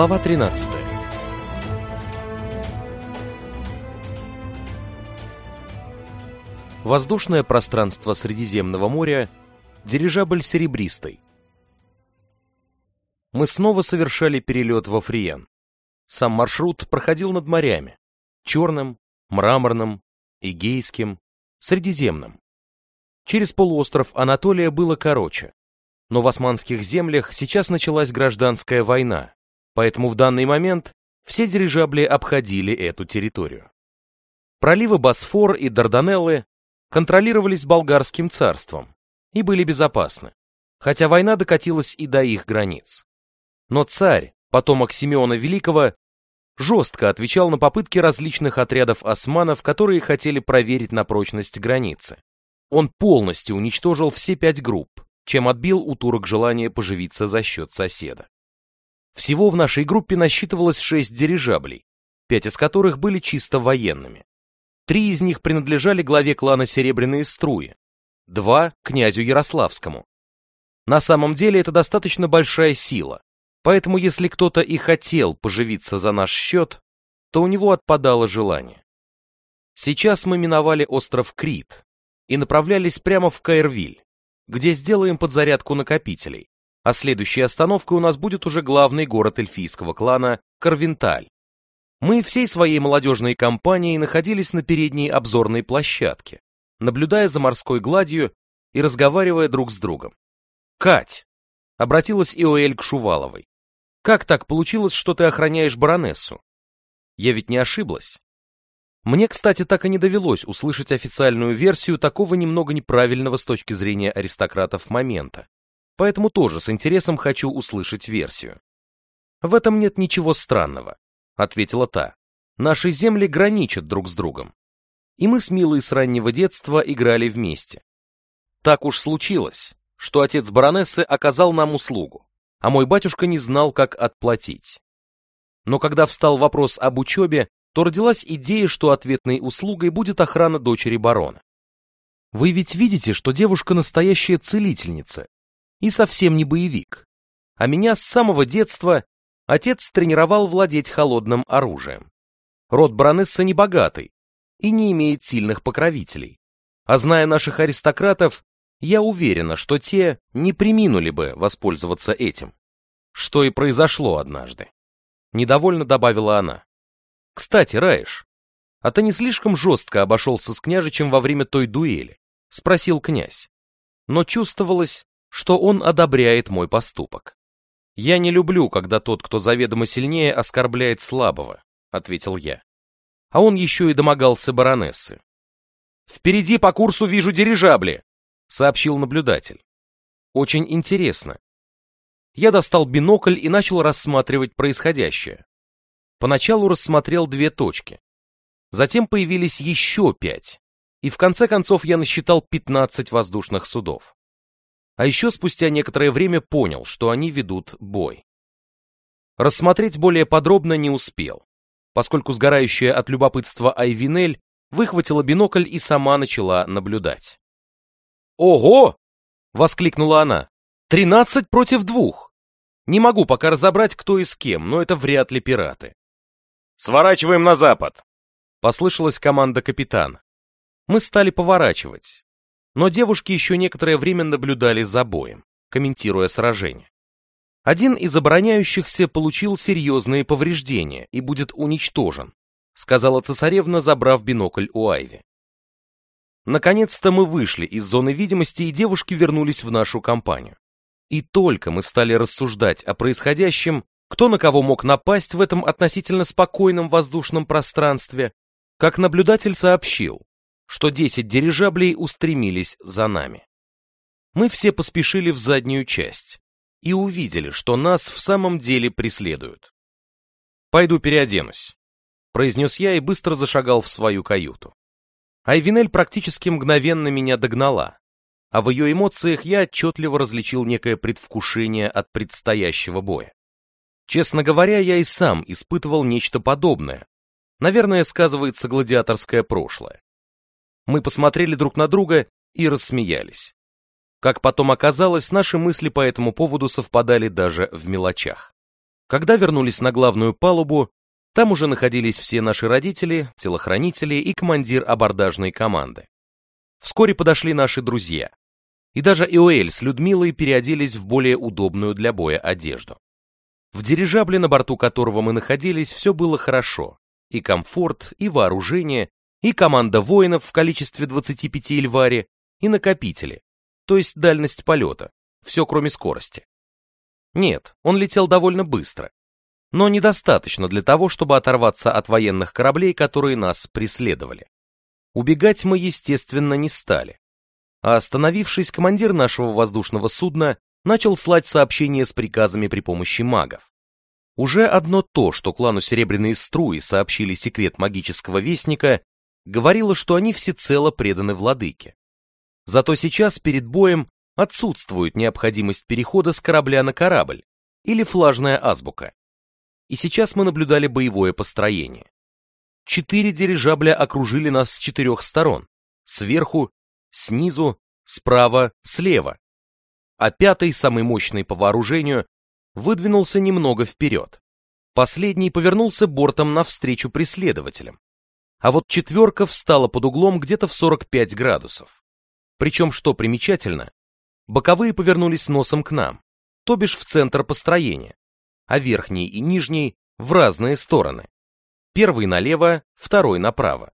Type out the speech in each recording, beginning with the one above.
Глава 13 Воздушное пространство Средиземного моря, дирижабль серебристый. Мы снова совершали перелет во Фриен. Сам маршрут проходил над морями. Черным, мраморным, Эгейским, Средиземным. Через полуостров Анатолия было короче. Но в османских землях сейчас началась гражданская война, поэтому в данный момент все дирижабли обходили эту территорию. Проливы Босфор и Дарданеллы контролировались болгарским царством и были безопасны, хотя война докатилась и до их границ. Но царь, потомок Симеона Великого, жестко отвечал на попытки различных отрядов османов, которые хотели проверить на прочность границы. Он полностью уничтожил все пять групп, чем отбил у турок желание поживиться за счет соседа. Всего в нашей группе насчитывалось шесть дирижаблей, пять из которых были чисто военными. Три из них принадлежали главе клана Серебряные Струи, два — князю Ярославскому. На самом деле это достаточно большая сила, поэтому если кто-то и хотел поживиться за наш счет, то у него отпадало желание. Сейчас мы миновали остров Крит и направлялись прямо в Каирвиль, где сделаем подзарядку накопителей, а следующей остановкой у нас будет уже главный город эльфийского клана Карвенталь. Мы всей своей молодежной компанией находились на передней обзорной площадке, наблюдая за морской гладью и разговаривая друг с другом. «Кать!» — обратилась Иоэль к Шуваловой. «Как так получилось, что ты охраняешь баронессу? Я ведь не ошиблась». Мне, кстати, так и не довелось услышать официальную версию такого немного неправильного с точки зрения аристократов момента поэтому тоже с интересом хочу услышать версию. В этом нет ничего странного, ответила та. Наши земли граничат друг с другом. И мы с Милой с раннего детства играли вместе. Так уж случилось, что отец баронессы оказал нам услугу, а мой батюшка не знал, как отплатить. Но когда встал вопрос об учебе, то родилась идея, что ответной услугой будет охрана дочери барона. Вы ведь видите, что девушка настоящая целительница, и совсем не боевик. А меня с самого детства отец тренировал владеть холодным оружием. Род баронессы небогатый и не имеет сильных покровителей. А зная наших аристократов, я уверена, что те не приминули бы воспользоваться этим. Что и произошло однажды. Недовольно добавила она. Кстати, Раиш, а ты не слишком жестко обошелся с княжичем во время той дуэли? Спросил князь. Но чувствовалось, что он одобряет мой поступок. «Я не люблю, когда тот, кто заведомо сильнее, оскорбляет слабого», — ответил я. А он еще и домогался баронессы. «Впереди по курсу вижу дирижабли», — сообщил наблюдатель. «Очень интересно». Я достал бинокль и начал рассматривать происходящее. Поначалу рассмотрел две точки. Затем появились еще пять, и в конце концов я насчитал 15 воздушных судов. А еще спустя некоторое время понял, что они ведут бой. Рассмотреть более подробно не успел, поскольку сгорающая от любопытства Айвинель выхватила бинокль и сама начала наблюдать. «Ого!» — воскликнула она. «Тринадцать против двух! Не могу пока разобрать, кто и с кем, но это вряд ли пираты». «Сворачиваем на запад!» — послышалась команда капитана. Мы стали поворачивать, но девушки еще некоторое время наблюдали за боем, комментируя сражение. Один из обороняющихся получил серьезные повреждения и будет уничтожен, сказала цесаревна, забрав бинокль у Айви. Наконец-то мы вышли из зоны видимости, и девушки вернулись в нашу компанию. И только мы стали рассуждать о происходящем, кто на кого мог напасть в этом относительно спокойном воздушном пространстве, как наблюдатель сообщил, что 10 дирижаблей устремились за нами. Мы все поспешили в заднюю часть и увидели, что нас в самом деле преследуют. «Пойду переоденусь», — произнес я и быстро зашагал в свою каюту. Айвинель практически мгновенно меня догнала, а в ее эмоциях я отчетливо различил некое предвкушение от предстоящего боя. Честно говоря, я и сам испытывал нечто подобное. Наверное, сказывается гладиаторское прошлое. Мы посмотрели друг на друга и рассмеялись. Как потом оказалось, наши мысли по этому поводу совпадали даже в мелочах. Когда вернулись на главную палубу, там уже находились все наши родители, телохранители и командир абордажной команды. Вскоре подошли наши друзья. И даже Иоэль с Людмилой переоделись в более удобную для боя одежду. В дирижабле, на борту которого мы находились, все было хорошо. И комфорт, и вооружение, и команда воинов в количестве 25 эльвари, и накопители, то есть дальность полета, все кроме скорости. Нет, он летел довольно быстро, но недостаточно для того, чтобы оторваться от военных кораблей, которые нас преследовали. Убегать мы, естественно, не стали. А остановившись, командир нашего воздушного судна начал слать сообщения с приказами при помощи магов. Уже одно то, что клану Серебряные Струи сообщили секрет магического вестника, говорила, что они всецело преданы владыке. Зато сейчас перед боем отсутствует необходимость перехода с корабля на корабль или флажная азбука. И сейчас мы наблюдали боевое построение. Четыре дирижабля окружили нас с четырех сторон. Сверху, снизу, справа, слева. А пятый, самый мощный по вооружению, выдвинулся немного вперед. Последний повернулся бортом навстречу преследователям а вот четверка встала под углом где-то в 45 градусов. Причем, что примечательно, боковые повернулись носом к нам, то бишь в центр построения, а верхний и нижний в разные стороны. Первый налево, второй направо.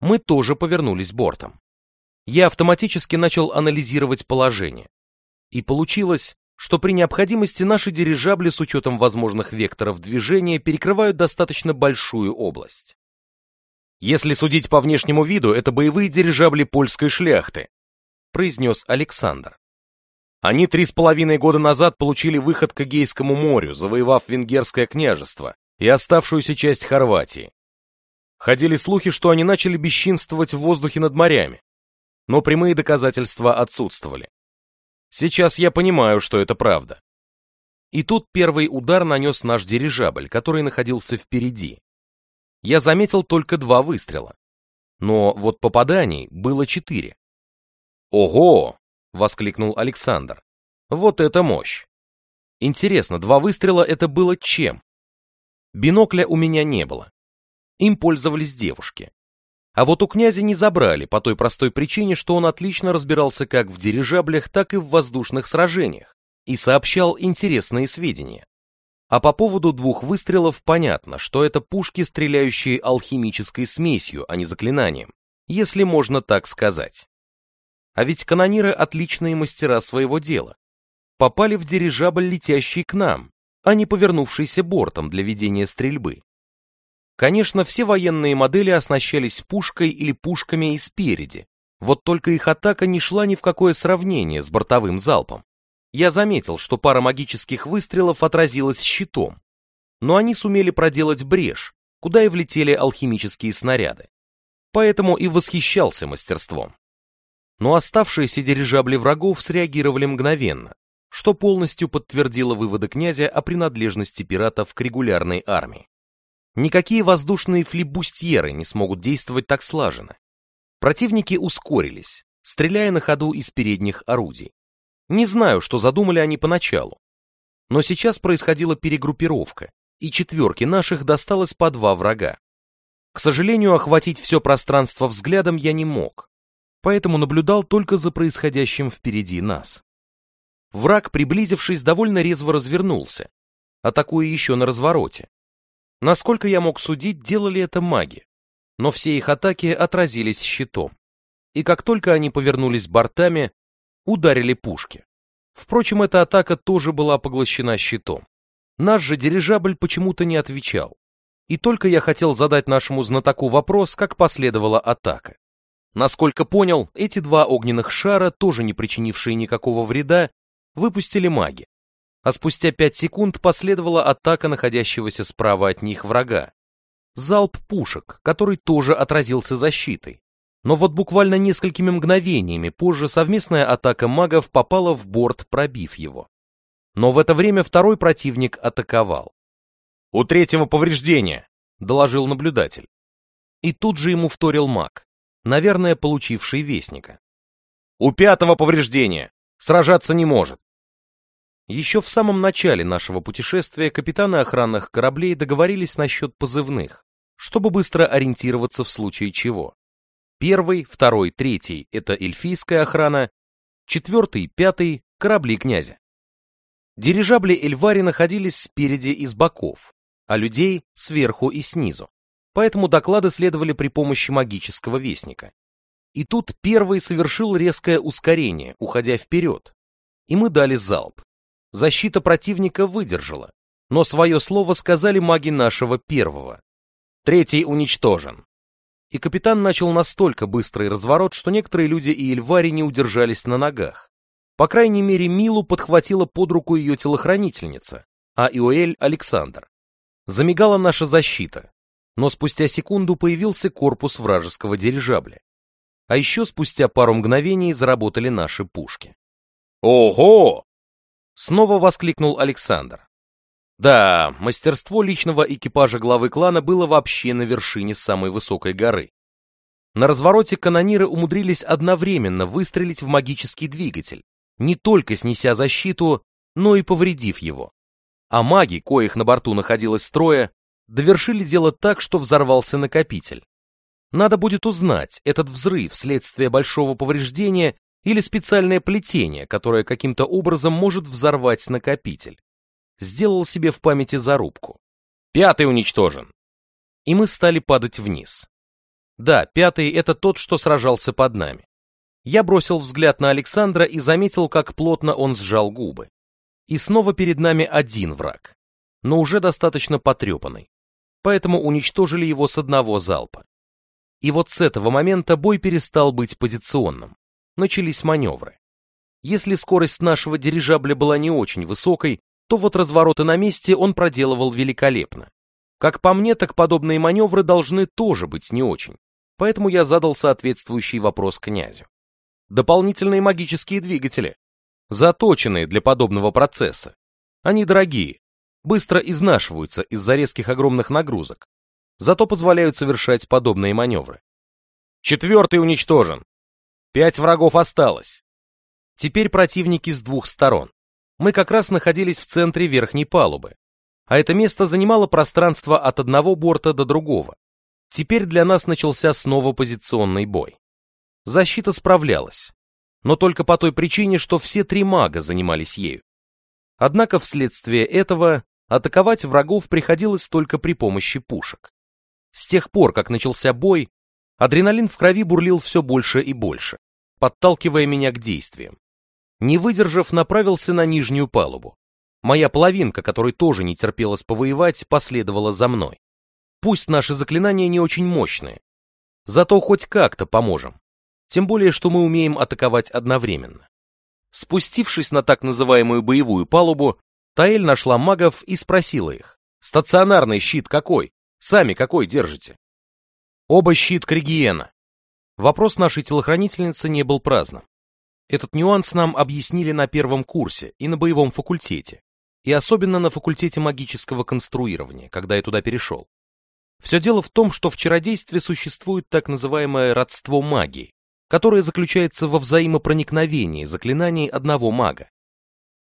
Мы тоже повернулись бортом. Я автоматически начал анализировать положение. И получилось, что при необходимости наши дирижабли с учетом возможных векторов движения перекрывают достаточно большую область. Если судить по внешнему виду, это боевые дирижабли польской шляхты, произнес Александр. Они три с половиной года назад получили выход к Эгейскому морю, завоевав Венгерское княжество и оставшуюся часть Хорватии. Ходили слухи, что они начали бесчинствовать в воздухе над морями, но прямые доказательства отсутствовали. Сейчас я понимаю, что это правда. И тут первый удар нанес наш дирижабль, который находился впереди, я заметил только два выстрела. Но вот попаданий было четыре. «Ого!» — воскликнул Александр. «Вот это мощь!» Интересно, два выстрела это было чем? Бинокля у меня не было. Им пользовались девушки. А вот у князя не забрали по той простой причине, что он отлично разбирался как в дирижаблях, так и в воздушных сражениях и сообщал интересные сведения. А по поводу двух выстрелов понятно, что это пушки, стреляющие алхимической смесью, а не заклинанием, если можно так сказать. А ведь канониры отличные мастера своего дела. Попали в дирижабль, летящий к нам, а не повернувшийся бортом для ведения стрельбы. Конечно, все военные модели оснащались пушкой или пушками и спереди, вот только их атака не шла ни в какое сравнение с бортовым залпом. Я заметил, что пара магических выстрелов отразилась щитом, но они сумели проделать брешь, куда и влетели алхимические снаряды. Поэтому и восхищался мастерством. Но оставшиеся дирижабли врагов среагировали мгновенно, что полностью подтвердило выводы князя о принадлежности пиратов к регулярной армии. Никакие воздушные флибустьеры не смогут действовать так слаженно. Противники ускорились, стреляя на ходу из передних орудий. Не знаю, что задумали они поначалу. Но сейчас происходила перегруппировка, и четверке наших досталось по два врага. К сожалению, охватить все пространство взглядом я не мог, поэтому наблюдал только за происходящим впереди нас. Враг, приблизившись, довольно резво развернулся, атакуя еще на развороте. Насколько я мог судить, делали это маги, но все их атаки отразились щитом. И как только они повернулись бортами, ударили пушки. Впрочем, эта атака тоже была поглощена щитом. Наш же дирижабль почему-то не отвечал. И только я хотел задать нашему знатоку вопрос, как последовала атака. Насколько понял, эти два огненных шара, тоже не причинившие никакого вреда, выпустили маги. А спустя пять секунд последовала атака находящегося справа от них врага. Залп пушек, который тоже отразился защитой. Но вот буквально несколькими мгновениями позже совместная атака магов попала в борт, пробив его. Но в это время второй противник атаковал. «У третьего повреждения», — доложил наблюдатель. И тут же ему вторил маг, наверное, получивший вестника. «У пятого повреждения! Сражаться не может!» Еще в самом начале нашего путешествия капитаны охранных кораблей договорились насчет позывных, чтобы быстро ориентироваться в случае чего. Первый, второй, третий – это эльфийская охрана, четвертый, пятый – корабли князя. Дирижабли Эльвари находились спереди и с боков, а людей – сверху и снизу, поэтому доклады следовали при помощи магического вестника. И тут первый совершил резкое ускорение, уходя вперед, и мы дали залп. Защита противника выдержала, но свое слово сказали маги нашего первого. Третий уничтожен, и капитан начал настолько быстрый разворот, что некоторые люди и Эльвари не удержались на ногах. По крайней мере, Милу подхватила под руку ее телохранительница, а Иоэль — Александр. Замигала наша защита, но спустя секунду появился корпус вражеского дирижабля. А еще спустя пару мгновений заработали наши пушки. «Ого!» — снова воскликнул Александр. Да, мастерство личного экипажа главы клана было вообще на вершине самой высокой горы. На развороте канониры умудрились одновременно выстрелить в магический двигатель, не только снеся защиту, но и повредив его. А маги, коих на борту находилось трое, довершили дело так, что взорвался накопитель. Надо будет узнать, этот взрыв следствие большого повреждения или специальное плетение, которое каким-то образом может взорвать накопитель сделал себе в памяти зарубку. Пятый уничтожен. И мы стали падать вниз. Да, пятый — это тот, что сражался под нами. Я бросил взгляд на Александра и заметил, как плотно он сжал губы. И снова перед нами один враг, но уже достаточно потрепанный, поэтому уничтожили его с одного залпа. И вот с этого момента бой перестал быть позиционным. Начались маневры. Если скорость нашего дирижабля была не очень высокой, то вот развороты на месте он проделывал великолепно. Как по мне, так подобные маневры должны тоже быть не очень, поэтому я задал соответствующий вопрос князю. Дополнительные магические двигатели, заточенные для подобного процесса. Они дорогие, быстро изнашиваются из-за резких огромных нагрузок, зато позволяют совершать подобные маневры. Четвертый уничтожен. Пять врагов осталось. Теперь противники с двух сторон мы как раз находились в центре верхней палубы, а это место занимало пространство от одного борта до другого. Теперь для нас начался снова позиционный бой. Защита справлялась, но только по той причине, что все три мага занимались ею. Однако вследствие этого атаковать врагов приходилось только при помощи пушек. С тех пор, как начался бой, адреналин в крови бурлил все больше и больше, подталкивая меня к действиям. Не выдержав, направился на нижнюю палубу. Моя половинка, которой тоже не терпелось повоевать, последовала за мной. Пусть наши заклинания не очень мощные, зато хоть как-то поможем. Тем более, что мы умеем атаковать одновременно. Спустившись на так называемую боевую палубу, Таэль нашла магов и спросила их. «Стационарный щит какой? Сами какой держите?» «Оба щит Кригиена». Вопрос нашей телохранительницы не был праздным. Этот нюанс нам объяснили на первом курсе и на боевом факультете, и особенно на факультете магического конструирования, когда я туда перешел. Все дело в том, что в чародействе существует так называемое родство магии, которое заключается во взаимопроникновении заклинаний одного мага.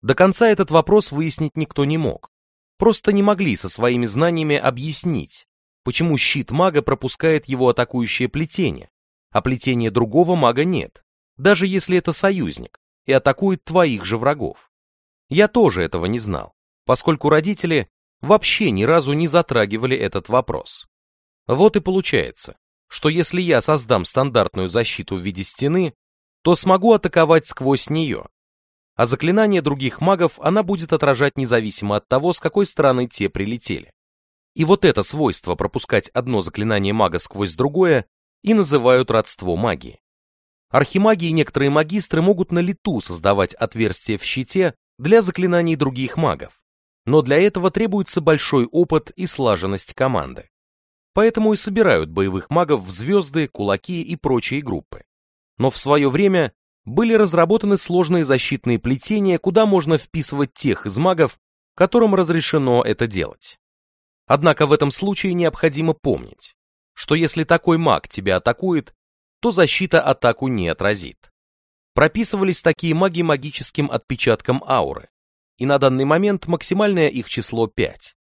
До конца этот вопрос выяснить никто не мог. Просто не могли со своими знаниями объяснить, почему щит мага пропускает его атакующее плетение, а плетение другого мага нет даже если это союзник, и атакует твоих же врагов. Я тоже этого не знал, поскольку родители вообще ни разу не затрагивали этот вопрос. Вот и получается, что если я создам стандартную защиту в виде стены, то смогу атаковать сквозь нее, а заклинания других магов она будет отражать независимо от того, с какой стороны те прилетели. И вот это свойство пропускать одно заклинание мага сквозь другое и называют родство магии. Архимаги и некоторые магистры могут на лету создавать отверстия в щите для заклинаний других магов, но для этого требуется большой опыт и слаженность команды. Поэтому и собирают боевых магов в звезды, кулаки и прочие группы. Но в свое время были разработаны сложные защитные плетения, куда можно вписывать тех из магов, которым разрешено это делать. Однако в этом случае необходимо помнить, что если такой маг тебя атакует, то защита атаку не отразит. Прописывались такие маги магическим отпечатком ауры, и на данный момент максимальное их число 5.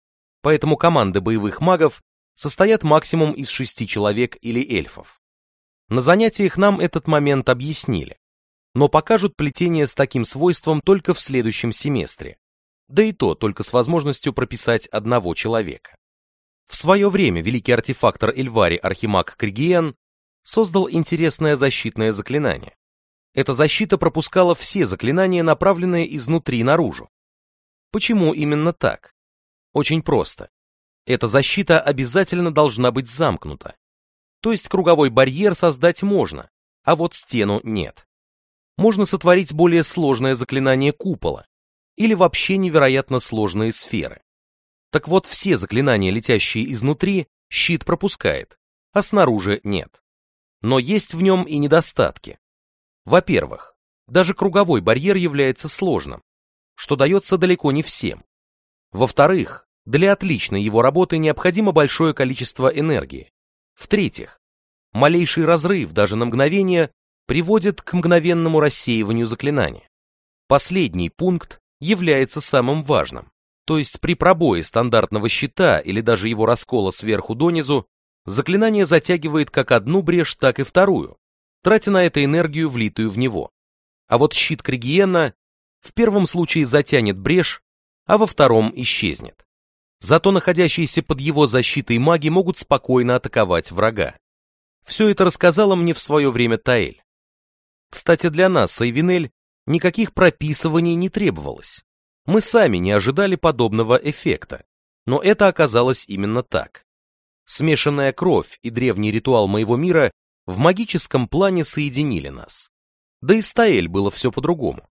Поэтому команды боевых магов состоят максимум из 6 человек или эльфов. На занятиях нам этот момент объяснили, но покажут плетение с таким свойством только в следующем семестре, да и то только с возможностью прописать одного человека. В свое время великий артефактор Эльвари Архимаг Кригиен создал интересное защитное заклинание. Эта защита пропускала все заклинания, направленные изнутри наружу. Почему именно так? Очень просто. Эта защита обязательно должна быть замкнута. То есть круговой барьер создать можно, а вот стену нет. Можно сотворить более сложное заклинание купола или вообще невероятно сложные сферы. Так вот, все заклинания, летящие изнутри, щит пропускает, а снаружи нет. Но есть в нем и недостатки. Во-первых, даже круговой барьер является сложным, что дается далеко не всем. Во-вторых, для отличной его работы необходимо большое количество энергии. В-третьих, малейший разрыв даже на мгновение приводит к мгновенному рассеиванию заклинания. Последний пункт является самым важным, то есть при пробое стандартного щита или даже его раскола сверху донизу Заклинание затягивает как одну брешь, так и вторую, тратя на это энергию, влитую в него. А вот щит Кригиена в первом случае затянет брешь, а во втором исчезнет. Зато находящиеся под его защитой маги могут спокойно атаковать врага. Все это рассказала мне в свое время Таэль. Кстати, для нас, Сайвинель, никаких прописываний не требовалось. Мы сами не ожидали подобного эффекта, но это оказалось именно так. Смешанная кровь и древний ритуал моего мира в магическом плане соединили нас. Да и с Таэль было все по-другому.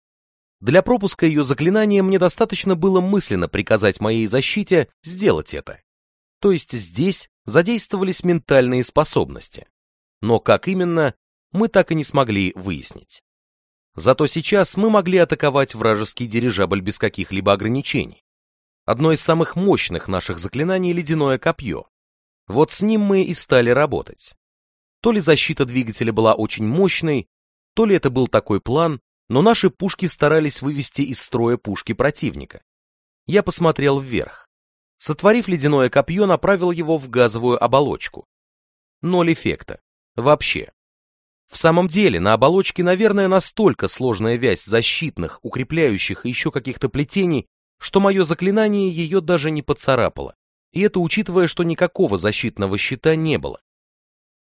Для пропуска ее заклинания мне достаточно было мысленно приказать моей защите сделать это. То есть здесь задействовались ментальные способности. Но как именно, мы так и не смогли выяснить. Зато сейчас мы могли атаковать вражеский дирижабль без каких-либо ограничений. Одно из самых мощных наших заклинаний — ледяное копье, вот с ним мы и стали работать. То ли защита двигателя была очень мощной, то ли это был такой план, но наши пушки старались вывести из строя пушки противника. Я посмотрел вверх. Сотворив ледяное копье, направил его в газовую оболочку. Ноль эффекта. Вообще. В самом деле, на оболочке, наверное, настолько сложная вязь защитных, укрепляющих и еще каких-то плетений, что мое заклинание ее даже не поцарапало. И это учитывая, что никакого защитного щита не было.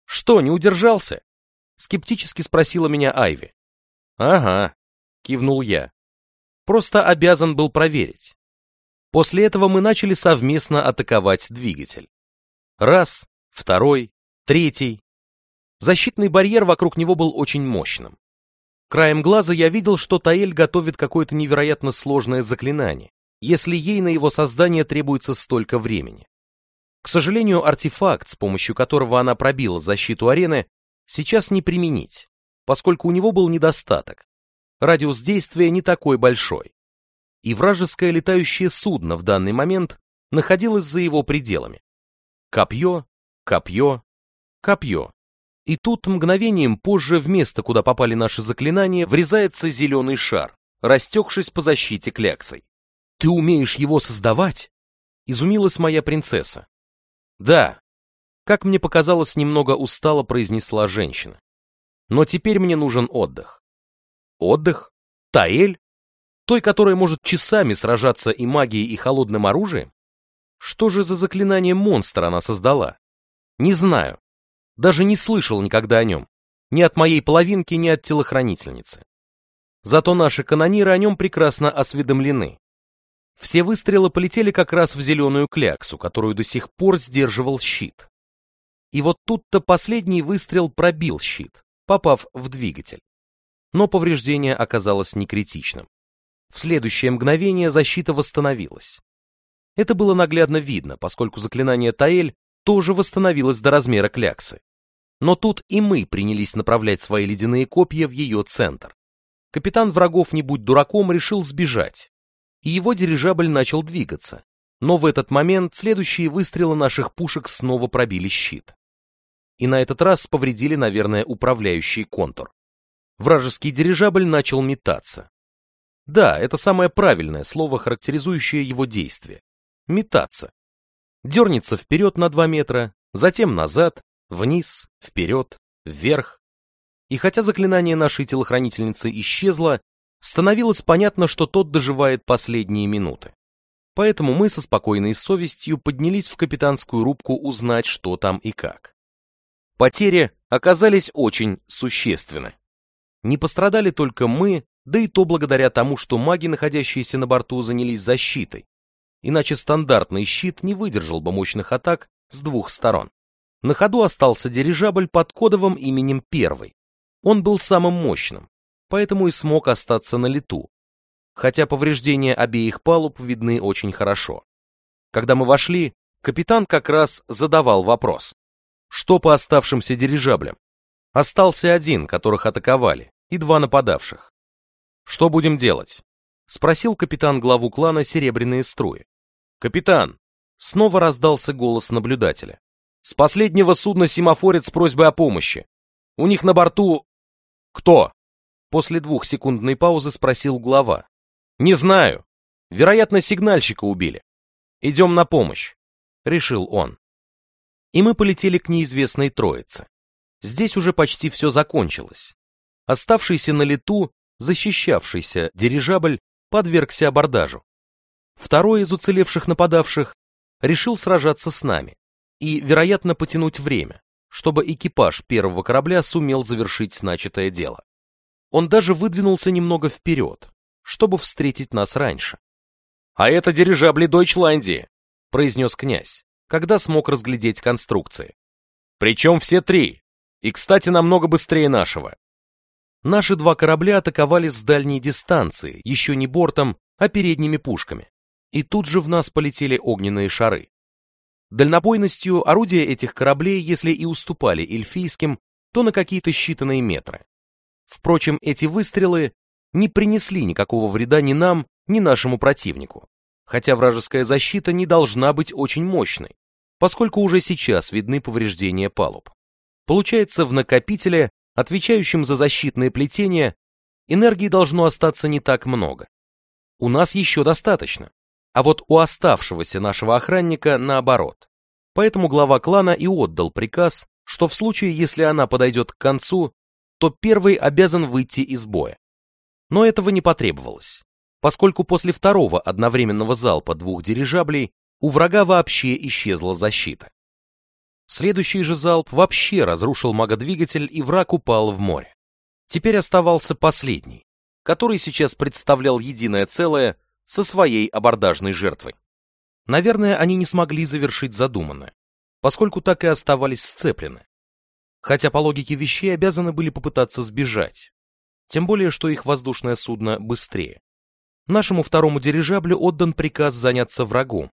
«Что, не удержался?» — скептически спросила меня Айви. «Ага», — кивнул я. «Просто обязан был проверить». После этого мы начали совместно атаковать двигатель. Раз, второй, третий. Защитный барьер вокруг него был очень мощным. Краем глаза я видел, что Таэль готовит какое-то невероятно сложное заклинание если ей на его создание требуется столько времени. К сожалению, артефакт, с помощью которого она пробила защиту арены, сейчас не применить, поскольку у него был недостаток. Радиус действия не такой большой. И вражеское летающее судно в данный момент находилось за его пределами. Копье, копье, копье. И тут мгновением позже в место, куда попали наши заклинания, врезается зеленый шар, растекшись по защите кляксой. Ты умеешь его создавать? Изумилась моя принцесса. Да. Как мне показалось, немного устало произнесла женщина. Но теперь мне нужен отдых. Отдых? Таэль? Той, которая может часами сражаться и магией, и холодным оружием? Что же за заклинание монстра она создала? Не знаю. Даже не слышал никогда о нем. Ни от моей половинки, ни от телохранительницы. Зато наши канониры о нем прекрасно осведомлены. Все выстрелы полетели как раз в зеленую кляксу, которую до сих пор сдерживал щит. И вот тут-то последний выстрел пробил щит, попав в двигатель. Но повреждение оказалось некритичным. В следующее мгновение защита восстановилась. Это было наглядно видно, поскольку заклинание Таэль тоже восстановилось до размера кляксы. Но тут и мы принялись направлять свои ледяные копья в ее центр. Капитан врагов, не будь дураком, решил сбежать, и его дирижабль начал двигаться, но в этот момент следующие выстрелы наших пушек снова пробили щит. И на этот раз повредили, наверное, управляющий контур. Вражеский дирижабль начал метаться. Да, это самое правильное слово, характеризующее его действие. Метаться. Дернется вперед на 2 метра, затем назад, вниз, вперед, вверх. И хотя заклинание нашей телохранительницы исчезло, становилось понятно, что тот доживает последние минуты. Поэтому мы со спокойной совестью поднялись в капитанскую рубку узнать, что там и как. Потери оказались очень существенны. Не пострадали только мы, да и то благодаря тому, что маги, находящиеся на борту, занялись защитой. Иначе стандартный щит не выдержал бы мощных атак с двух сторон. На ходу остался дирижабль под кодовым именем Первый. Он был самым мощным, поэтому и смог остаться на лету, хотя повреждения обеих палуб видны очень хорошо. Когда мы вошли, капитан как раз задавал вопрос. Что по оставшимся дирижаблям? Остался один, которых атаковали, и два нападавших. Что будем делать? Спросил капитан главу клана Серебряные струи. Капитан! Снова раздался голос наблюдателя. С последнего судна семафорит с просьбой о помощи. У них на борту... Кто? После двухсекундной паузы спросил глава. «Не знаю. Вероятно, сигнальщика убили. Идем на помощь», — решил он. И мы полетели к неизвестной троице. Здесь уже почти все закончилось. Оставшийся на лету, защищавшийся дирижабль подвергся абордажу. Второй из уцелевших нападавших решил сражаться с нами и, вероятно, потянуть время, чтобы экипаж первого корабля сумел завершить начатое дело. Он даже выдвинулся немного вперед, чтобы встретить нас раньше. «А это дирижабли Дойчландии», — произнес князь, когда смог разглядеть конструкции. «Причем все три, и, кстати, намного быстрее нашего». Наши два корабля атаковали с дальней дистанции, еще не бортом, а передними пушками. И тут же в нас полетели огненные шары. Дальнобойностью орудия этих кораблей, если и уступали эльфийским, то на какие-то считанные метры. Впрочем, эти выстрелы не принесли никакого вреда ни нам, ни нашему противнику, хотя вражеская защита не должна быть очень мощной, поскольку уже сейчас видны повреждения палуб. Получается, в накопителе, отвечающем за защитное плетение, энергии должно остаться не так много. У нас еще достаточно, а вот у оставшегося нашего охранника наоборот. Поэтому глава клана и отдал приказ, что в случае, если она подойдет к концу, то первый обязан выйти из боя. Но этого не потребовалось, поскольку после второго одновременного залпа двух дирижаблей у врага вообще исчезла защита. Следующий же залп вообще разрушил магодвигатель, и враг упал в море. Теперь оставался последний, который сейчас представлял единое целое со своей абордажной жертвой. Наверное, они не смогли завершить задуманное, поскольку так и оставались сцеплены, хотя по логике вещей обязаны были попытаться сбежать. Тем более, что их воздушное судно быстрее. Нашему второму дирижаблю отдан приказ заняться врагу,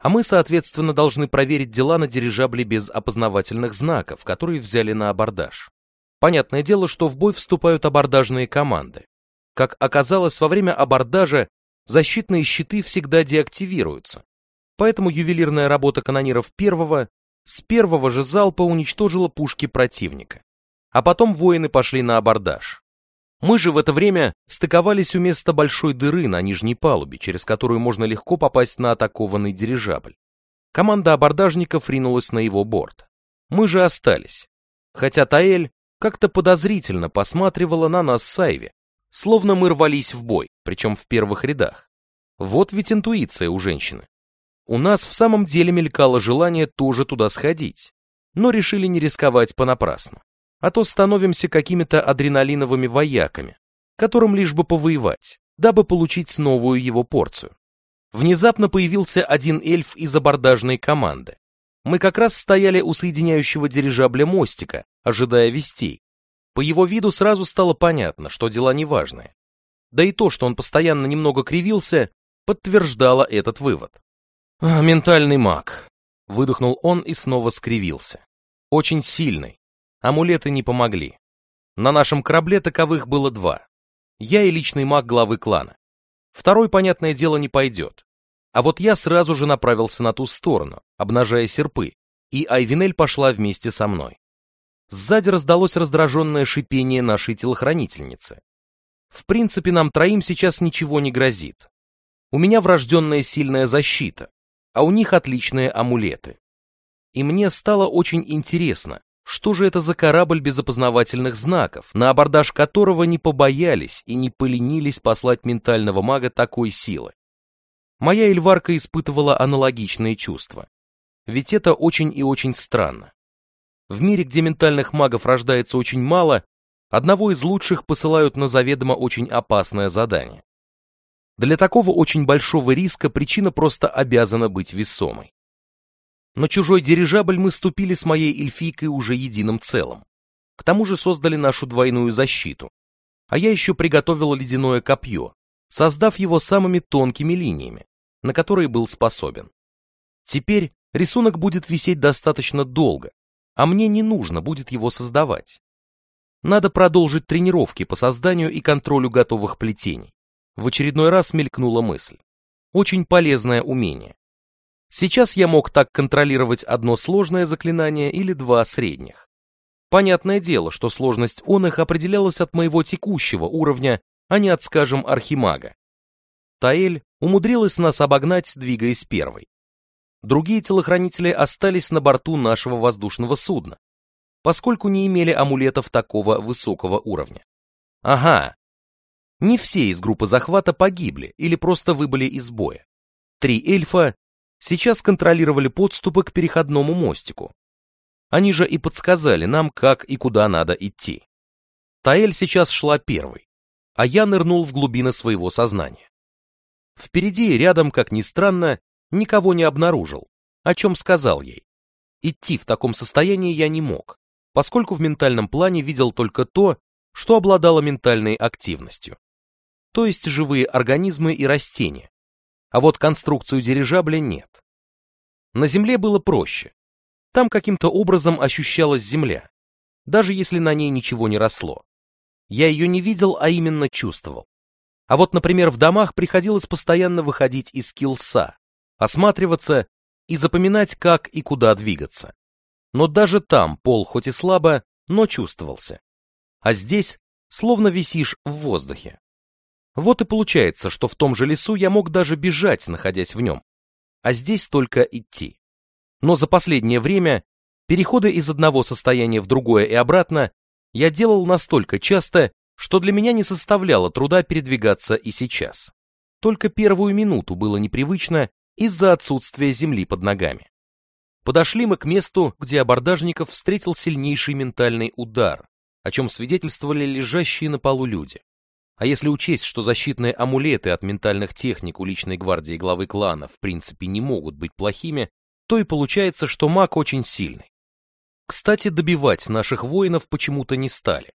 а мы, соответственно, должны проверить дела на дирижабле без опознавательных знаков, которые взяли на абордаж. Понятное дело, что в бой вступают абордажные команды. Как оказалось, во время абордажа защитные щиты всегда деактивируются, поэтому ювелирная работа канониров первого с первого же залпа уничтожила пушки противника. А потом воины пошли на абордаж. Мы же в это время стыковались у места большой дыры на нижней палубе, через которую можно легко попасть на атакованный дирижабль. Команда абордажников ринулась на его борт. Мы же остались. Хотя Таэль как-то подозрительно посматривала на нас с Айви, словно мы рвались в бой, причем в первых рядах. Вот ведь интуиция у женщины. У нас в самом деле мелькало желание тоже туда сходить, но решили не рисковать понапрасну, а то становимся какими-то адреналиновыми вояками, которым лишь бы повоевать, дабы получить новую его порцию. Внезапно появился один эльф из абордажной команды. Мы как раз стояли у соединяющего дирижабля мостика, ожидая вестей. По его виду сразу стало понятно, что дела неважные. Да и то, что он постоянно немного кривился, подтверждало этот вывод. А, «Ментальный маг», — выдохнул он и снова скривился. «Очень сильный. Амулеты не помогли. На нашем корабле таковых было два. Я и личный маг главы клана. Второй, понятное дело, не пойдет. А вот я сразу же направился на ту сторону, обнажая серпы, и Айвинель пошла вместе со мной. Сзади раздалось раздраженное шипение нашей телохранительницы. В принципе, нам троим сейчас ничего не грозит. У меня врожденная сильная защита, а у них отличные амулеты. И мне стало очень интересно, что же это за корабль без опознавательных знаков, на абордаж которого не побоялись и не поленились послать ментального мага такой силы? Моя Эльварка испытывала аналогичные чувства. Ведь это очень и очень странно. В мире, где ментальных магов рождается очень мало, одного из лучших посылают на заведомо очень опасное задание. Для такого очень большого риска причина просто обязана быть весомой. Но чужой дирижабль мы ступили с моей эльфийкой уже единым целым. К тому же создали нашу двойную защиту. А я еще приготовила ледяное копье, создав его самыми тонкими линиями, на которые был способен. Теперь рисунок будет висеть достаточно долго, а мне не нужно будет его создавать. Надо продолжить тренировки по созданию и контролю готовых плетений в очередной раз мелькнула мысль. Очень полезное умение. Сейчас я мог так контролировать одно сложное заклинание или два средних. Понятное дело, что сложность он их определялась от моего текущего уровня, а не от, скажем, архимага. Таэль умудрилась нас обогнать, двигаясь первой. Другие телохранители остались на борту нашего воздушного судна, поскольку не имели амулетов такого высокого уровня. Ага, не все из группы захвата погибли или просто выбыли из боя. Три эльфа сейчас контролировали подступы к переходному мостику. Они же и подсказали нам, как и куда надо идти. Таэль сейчас шла первой, а я нырнул в глубины своего сознания. Впереди и рядом, как ни странно, никого не обнаружил, о чем сказал ей. Идти в таком состоянии я не мог, поскольку в ментальном плане видел только то, что обладало ментальной активностью то есть живые организмы и растения. А вот конструкцию дирижабля нет. На Земле было проще. Там каким-то образом ощущалась Земля, даже если на ней ничего не росло. Я ее не видел, а именно чувствовал. А вот, например, в домах приходилось постоянно выходить из килса, осматриваться и запоминать, как и куда двигаться. Но даже там пол хоть и слабо, но чувствовался. А здесь словно висишь в воздухе. Вот и получается, что в том же лесу я мог даже бежать, находясь в нем, а здесь только идти. Но за последнее время переходы из одного состояния в другое и обратно я делал настолько часто, что для меня не составляло труда передвигаться и сейчас. Только первую минуту было непривычно из-за отсутствия земли под ногами. Подошли мы к месту, где абордажников встретил сильнейший ментальный удар, о чем свидетельствовали лежащие на полу люди. А если учесть, что защитные амулеты от ментальных техник у личной гвардии главы клана в принципе не могут быть плохими, то и получается, что маг очень сильный. Кстати, добивать наших воинов почему-то не стали.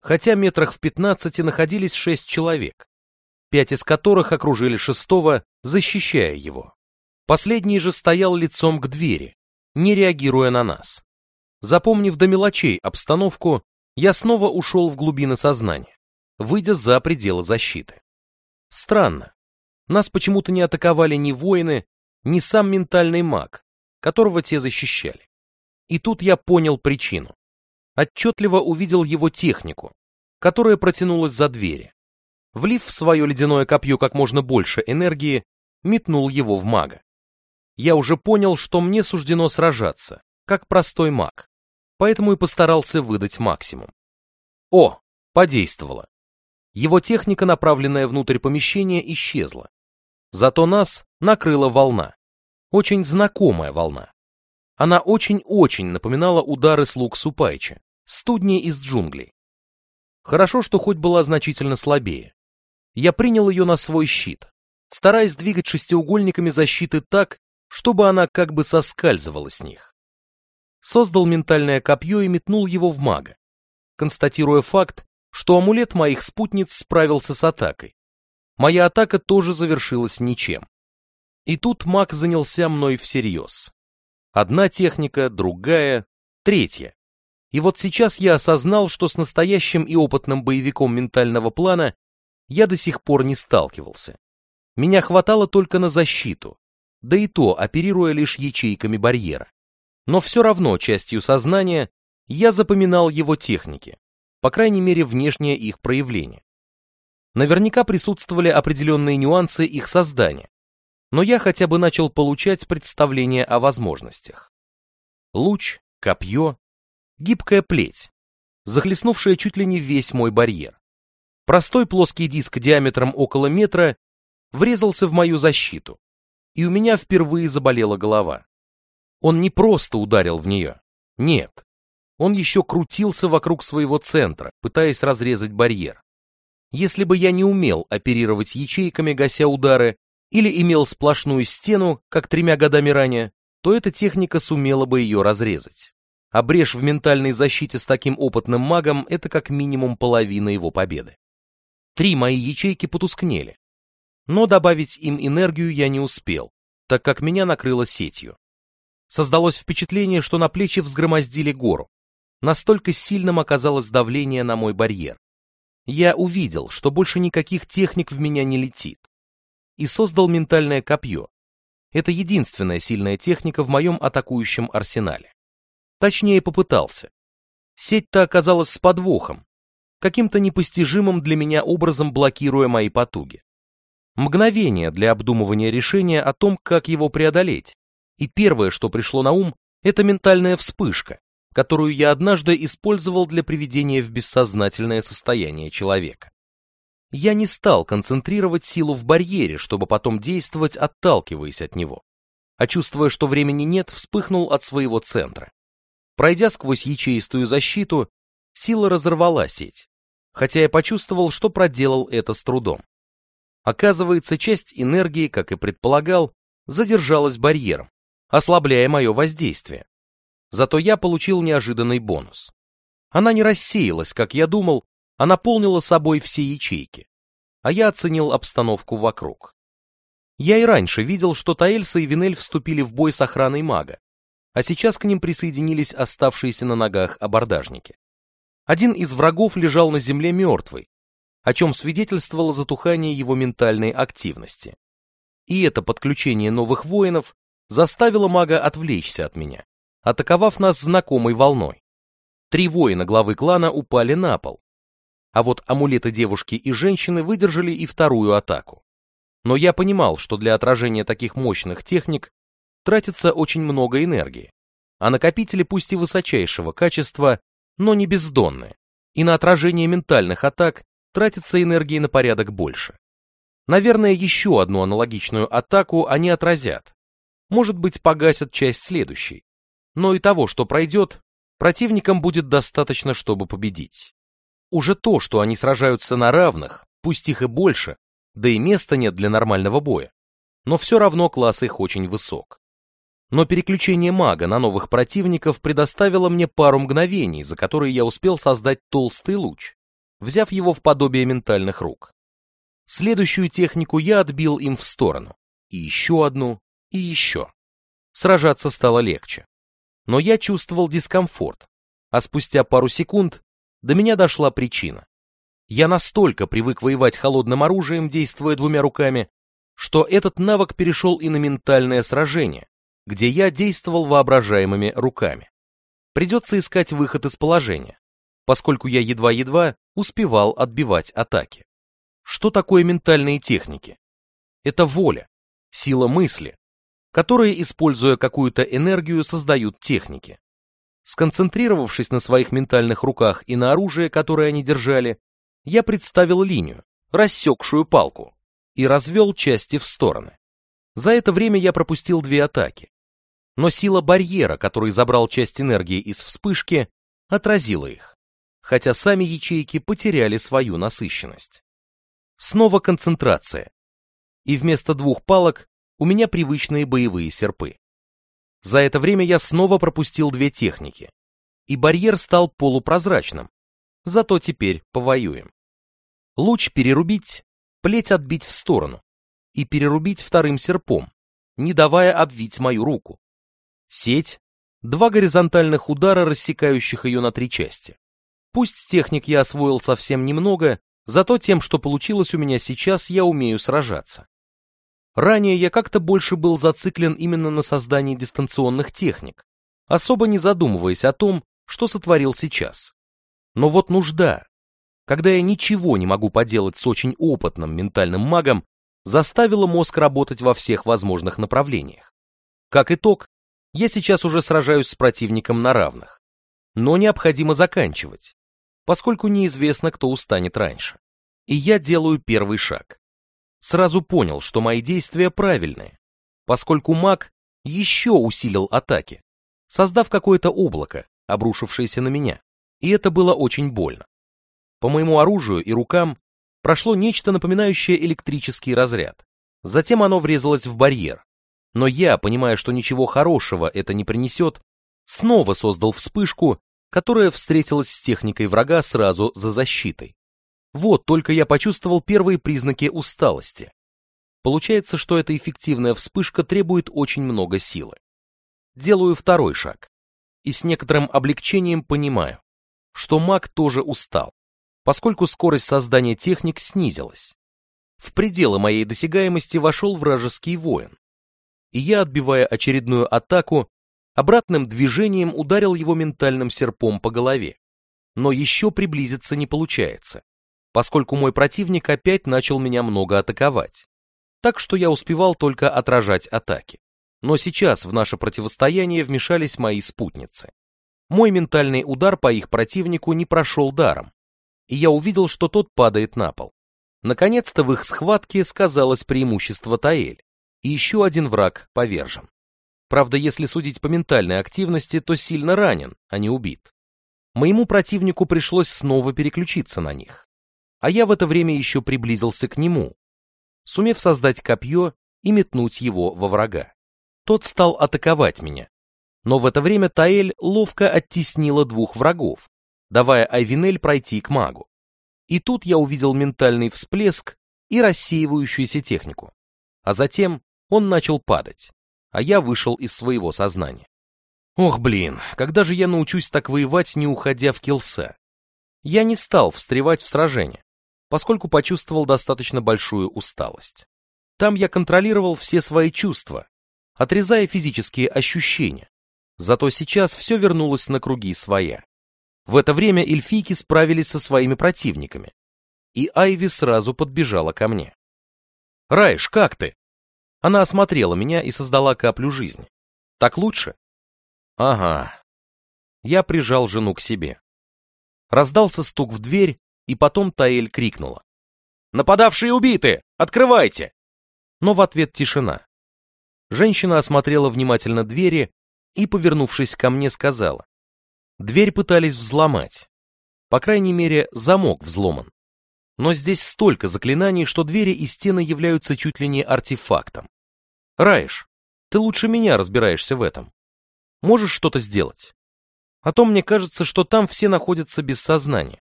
Хотя метрах в 15 находились шесть человек, пять из которых окружили шестого, защищая его. Последний же стоял лицом к двери, не реагируя на нас. Запомнив до мелочей обстановку, я снова ушел в глубины сознания выйдя за пределы защиты. Странно. Нас почему-то не атаковали ни воины, ни сам ментальный маг, которого те защищали. И тут я понял причину. Отчетливо увидел его технику, которая протянулась за двери. Влив в свое ледяное копье как можно больше энергии, метнул его в мага. Я уже понял, что мне суждено сражаться, как простой маг, поэтому и постарался выдать максимум. О, подействовало. Его техника, направленная внутрь помещения, исчезла. Зато нас накрыла волна. Очень знакомая волна. Она очень-очень напоминала удары слуг Супайча, студни из джунглей. Хорошо, что хоть была значительно слабее. Я принял ее на свой щит, стараясь двигать шестиугольниками защиты так, чтобы она как бы соскальзывала с них. Создал ментальное копье и метнул его в мага, констатируя факт, что амулет моих спутниц справился с атакой. Моя атака тоже завершилась ничем. И тут маг занялся мной всерьез. Одна техника, другая, третья. И вот сейчас я осознал, что с настоящим и опытным боевиком ментального плана я до сих пор не сталкивался. Меня хватало только на защиту, да и то оперируя лишь ячейками барьера. Но все равно частью сознания я запоминал его техники, по крайней мере, внешнее их проявление. Наверняка присутствовали определенные нюансы их создания, но я хотя бы начал получать представление о возможностях. Луч, копье, гибкая плеть, захлестнувшая чуть ли не весь мой барьер. Простой плоский диск диаметром около метра врезался в мою защиту, и у меня впервые заболела голова. Он не просто ударил в нее, нет, он еще крутился вокруг своего центра, пытаясь разрезать барьер. Если бы я не умел оперировать ячейками, гася удары, или имел сплошную стену, как тремя годами ранее, то эта техника сумела бы ее разрезать. А брешь в ментальной защите с таким опытным магом — это как минимум половина его победы. Три мои ячейки потускнели. Но добавить им энергию я не успел, так как меня накрыло сетью. Создалось впечатление, что на плечи взгромоздили гору, Настолько сильным оказалось давление на мой барьер. Я увидел, что больше никаких техник в меня не летит. И создал ментальное копье. Это единственная сильная техника в моем атакующем арсенале. Точнее, попытался. Сеть-то оказалась с подвохом, каким-то непостижимым для меня образом блокируя мои потуги. Мгновение для обдумывания решения о том, как его преодолеть. И первое, что пришло на ум, это ментальная вспышка, которую я однажды использовал для приведения в бессознательное состояние человека. Я не стал концентрировать силу в барьере, чтобы потом действовать, отталкиваясь от него. А чувствуя, что времени нет, вспыхнул от своего центра. Пройдя сквозь ячеистую защиту, сила разорвала сеть, хотя я почувствовал, что проделал это с трудом. Оказывается, часть энергии, как и предполагал, задержалась барьером, ослабляя мое воздействие. Зато я получил неожиданный бонус. Она не рассеялась, как я думал, а наполнила собой все ячейки. А я оценил обстановку вокруг. Я и раньше видел, что Таэльса и Винель вступили в бой с охраной мага, а сейчас к ним присоединились оставшиеся на ногах абордажники. Один из врагов лежал на земле мертвый, о чем свидетельствовало затухание его ментальной активности. И это подключение новых воинов заставило мага отвлечься от меня атаковав нас знакомой волной. Три воина главы клана упали на пол, а вот амулеты девушки и женщины выдержали и вторую атаку. Но я понимал, что для отражения таких мощных техник тратится очень много энергии, а накопители пусть и высочайшего качества, но не бездонны, и на отражение ментальных атак тратится энергии на порядок больше. Наверное, еще одну аналогичную атаку они отразят. Может быть, погасят часть следующей, но и того, что пройдет, противникам будет достаточно, чтобы победить. Уже то, что они сражаются на равных, пусть их и больше, да и места нет для нормального боя, но все равно класс их очень высок. Но переключение мага на новых противников предоставило мне пару мгновений, за которые я успел создать толстый луч, взяв его в подобие ментальных рук. Следующую технику я отбил им в сторону. И еще одну, и еще. Сражаться стало легче но я чувствовал дискомфорт, а спустя пару секунд до меня дошла причина. Я настолько привык воевать холодным оружием, действуя двумя руками, что этот навык перешел и на ментальное сражение, где я действовал воображаемыми руками. Придется искать выход из положения, поскольку я едва-едва успевал отбивать атаки. Что такое ментальные техники? Это воля, сила мысли, которые, используя какую-то энергию, создают техники. Сконцентрировавшись на своих ментальных руках и на оружие, которое они держали, я представил линию, рассекшую палку, и развел части в стороны. За это время я пропустил две атаки. Но сила барьера, который забрал часть энергии из вспышки, отразила их, хотя сами ячейки потеряли свою насыщенность. Снова концентрация. И вместо двух палок у меня привычные боевые серпы. За это время я снова пропустил две техники, и барьер стал полупрозрачным. Зато теперь повоюем. Луч перерубить, плеть отбить в сторону и перерубить вторым серпом, не давая обвить мою руку. Сеть, два горизонтальных удара, рассекающих ее на три части. Пусть техник я освоил совсем немного, зато тем, что получилось у меня сейчас, я умею сражаться. Ранее я как-то больше был зациклен именно на создании дистанционных техник, особо не задумываясь о том, что сотворил сейчас. Но вот нужда, когда я ничего не могу поделать с очень опытным ментальным магом, заставила мозг работать во всех возможных направлениях. Как итог, я сейчас уже сражаюсь с противником на равных. Но необходимо заканчивать, поскольку неизвестно, кто устанет раньше. И я делаю первый шаг сразу понял, что мои действия правильные, поскольку маг еще усилил атаки, создав какое-то облако, обрушившееся на меня, и это было очень больно. По моему оружию и рукам прошло нечто напоминающее электрический разряд. Затем оно врезалось в барьер, но я, понимая, что ничего хорошего это не принесет, снова создал вспышку, которая встретилась с техникой врага сразу за защитой. Вот только я почувствовал первые признаки усталости. Получается, что эта эффективная вспышка требует очень много силы. Делаю второй шаг. И с некоторым облегчением понимаю, что маг тоже устал, поскольку скорость создания техник снизилась. В пределы моей досягаемости вошел вражеский воин. И я, отбивая очередную атаку, обратным движением ударил его ментальным серпом по голове. Но еще приблизиться не получается поскольку мой противник опять начал меня много атаковать. Так что я успевал только отражать атаки. Но сейчас в наше противостояние вмешались мои спутницы. Мой ментальный удар по их противнику не прошел даром, и я увидел, что тот падает на пол. Наконец-то в их схватке сказалось преимущество Таэль, и еще один враг повержен. Правда, если судить по ментальной активности, то сильно ранен, а не убит. Моему противнику пришлось снова переключиться на них а я в это время еще приблизился к нему, сумев создать копье и метнуть его во врага. Тот стал атаковать меня, но в это время Таэль ловко оттеснила двух врагов, давая Айвинель пройти к магу. И тут я увидел ментальный всплеск и рассеивающуюся технику. А затем он начал падать, а я вышел из своего сознания. Ох, блин, когда же я научусь так воевать, не уходя в килса? Я не стал встревать в сражение, поскольку почувствовал достаточно большую усталость. Там я контролировал все свои чувства, отрезая физические ощущения. Зато сейчас все вернулось на круги своя. В это время эльфийки справились со своими противниками, и Айви сразу подбежала ко мне. «Райш, как ты?» Она осмотрела меня и создала каплю жизни. «Так лучше?» «Ага». Я прижал жену к себе. Раздался стук в дверь, и потом Таэль крикнула. «Нападавшие убиты! Открывайте!» Но в ответ тишина. Женщина осмотрела внимательно двери и, повернувшись ко мне, сказала. «Дверь пытались взломать. По крайней мере, замок взломан. Но здесь столько заклинаний, что двери и стены являются чуть ли не артефактом. Раиш, ты лучше меня разбираешься в этом. Можешь что-то сделать? А то мне кажется, что там все находятся без сознания.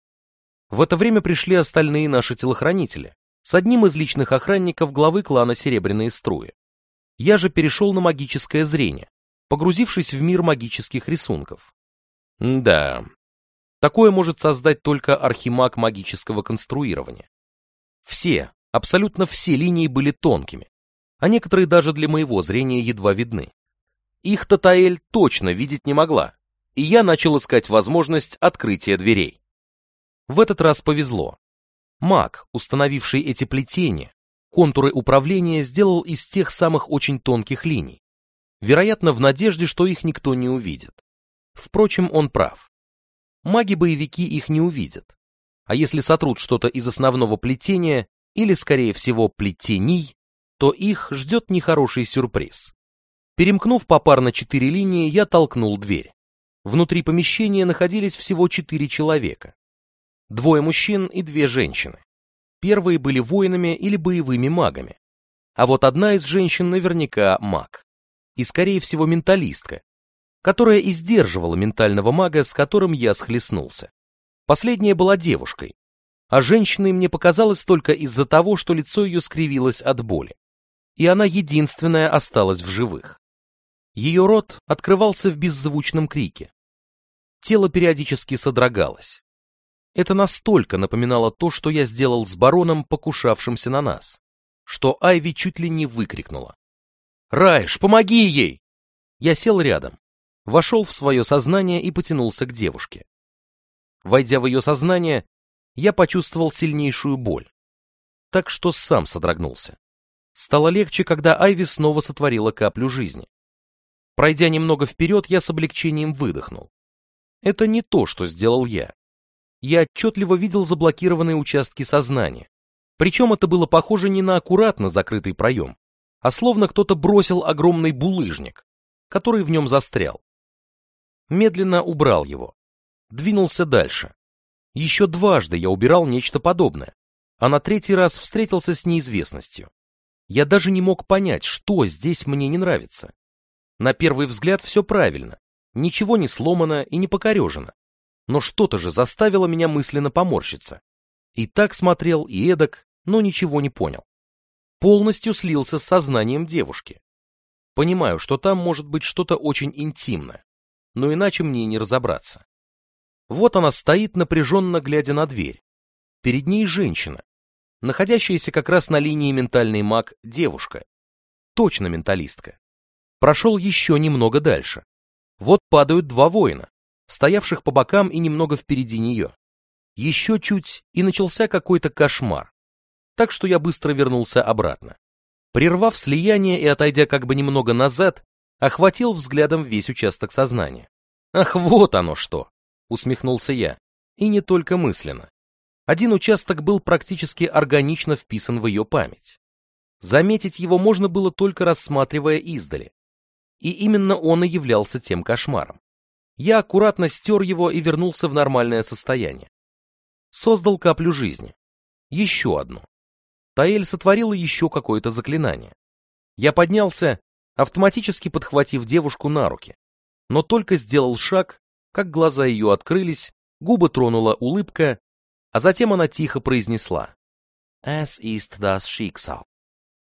В это время пришли остальные наши телохранители с одним из личных охранников главы клана Серебряные Струи. Я же перешел на магическое зрение, погрузившись в мир магических рисунков. Да, такое может создать только архимаг магического конструирования. Все, абсолютно все линии были тонкими, а некоторые даже для моего зрения едва видны. Их Татаэль точно видеть не могла, и я начал искать возможность открытия дверей. В этот раз повезло. Маг, установивший эти плетения, контуры управления сделал из тех самых очень тонких линий, вероятно, в надежде, что их никто не увидит. Впрочем, он прав. Маги-боевики их не увидят, а если сотрут что-то из основного плетения, или, скорее всего, плетений, то их ждет нехороший сюрприз. Перемкнув попарно четыре линии, я толкнул дверь. Внутри помещения находились всего четыре человека двое мужчин и две женщины. Первые были воинами или боевыми магами. А вот одна из женщин наверняка маг. И, скорее всего, менталистка, которая и сдерживала ментального мага, с которым я схлестнулся. Последняя была девушкой, а женщиной мне показалось только из-за того, что лицо ее скривилось от боли. И она единственная осталась в живых. Ее рот открывался в беззвучном крике. Тело периодически содрогалось. Это настолько напоминало то, что я сделал с бароном, покушавшимся на нас, что Айви чуть ли не выкрикнула. «Райш, помоги ей!» Я сел рядом, вошел в свое сознание и потянулся к девушке. Войдя в ее сознание, я почувствовал сильнейшую боль. Так что сам содрогнулся. Стало легче, когда Айви снова сотворила каплю жизни. Пройдя немного вперед, я с облегчением выдохнул. Это не то, что сделал я я отчетливо видел заблокированные участки сознания. Причем это было похоже не на аккуратно закрытый проем, а словно кто-то бросил огромный булыжник, который в нем застрял. Медленно убрал его. Двинулся дальше. Еще дважды я убирал нечто подобное, а на третий раз встретился с неизвестностью. Я даже не мог понять, что здесь мне не нравится. На первый взгляд все правильно, ничего не сломано и не покорежено но что-то же заставило меня мысленно поморщиться. И так смотрел, и эдак, но ничего не понял. Полностью слился с сознанием девушки. Понимаю, что там может быть что-то очень интимное, но иначе мне не разобраться. Вот она стоит, напряженно глядя на дверь. Перед ней женщина, находящаяся как раз на линии ментальный маг девушка. Точно менталистка. Прошел еще немного дальше. Вот падают два воина стоявших по бокам и немного впереди нее. Еще чуть, и начался какой-то кошмар. Так что я быстро вернулся обратно. Прервав слияние и отойдя как бы немного назад, охватил взглядом весь участок сознания. «Ах, вот оно что!» — усмехнулся я. И не только мысленно. Один участок был практически органично вписан в ее память. Заметить его можно было только рассматривая издали. И именно он и являлся тем кошмаром. Я аккуратно стер его и вернулся в нормальное состояние. Создал каплю жизни. Еще одну. Таэль сотворила еще какое-то заклинание. Я поднялся, автоматически подхватив девушку на руки. Но только сделал шаг, как глаза ее открылись, губы тронула улыбка, а затем она тихо произнесла. «Es ist das Schicksal».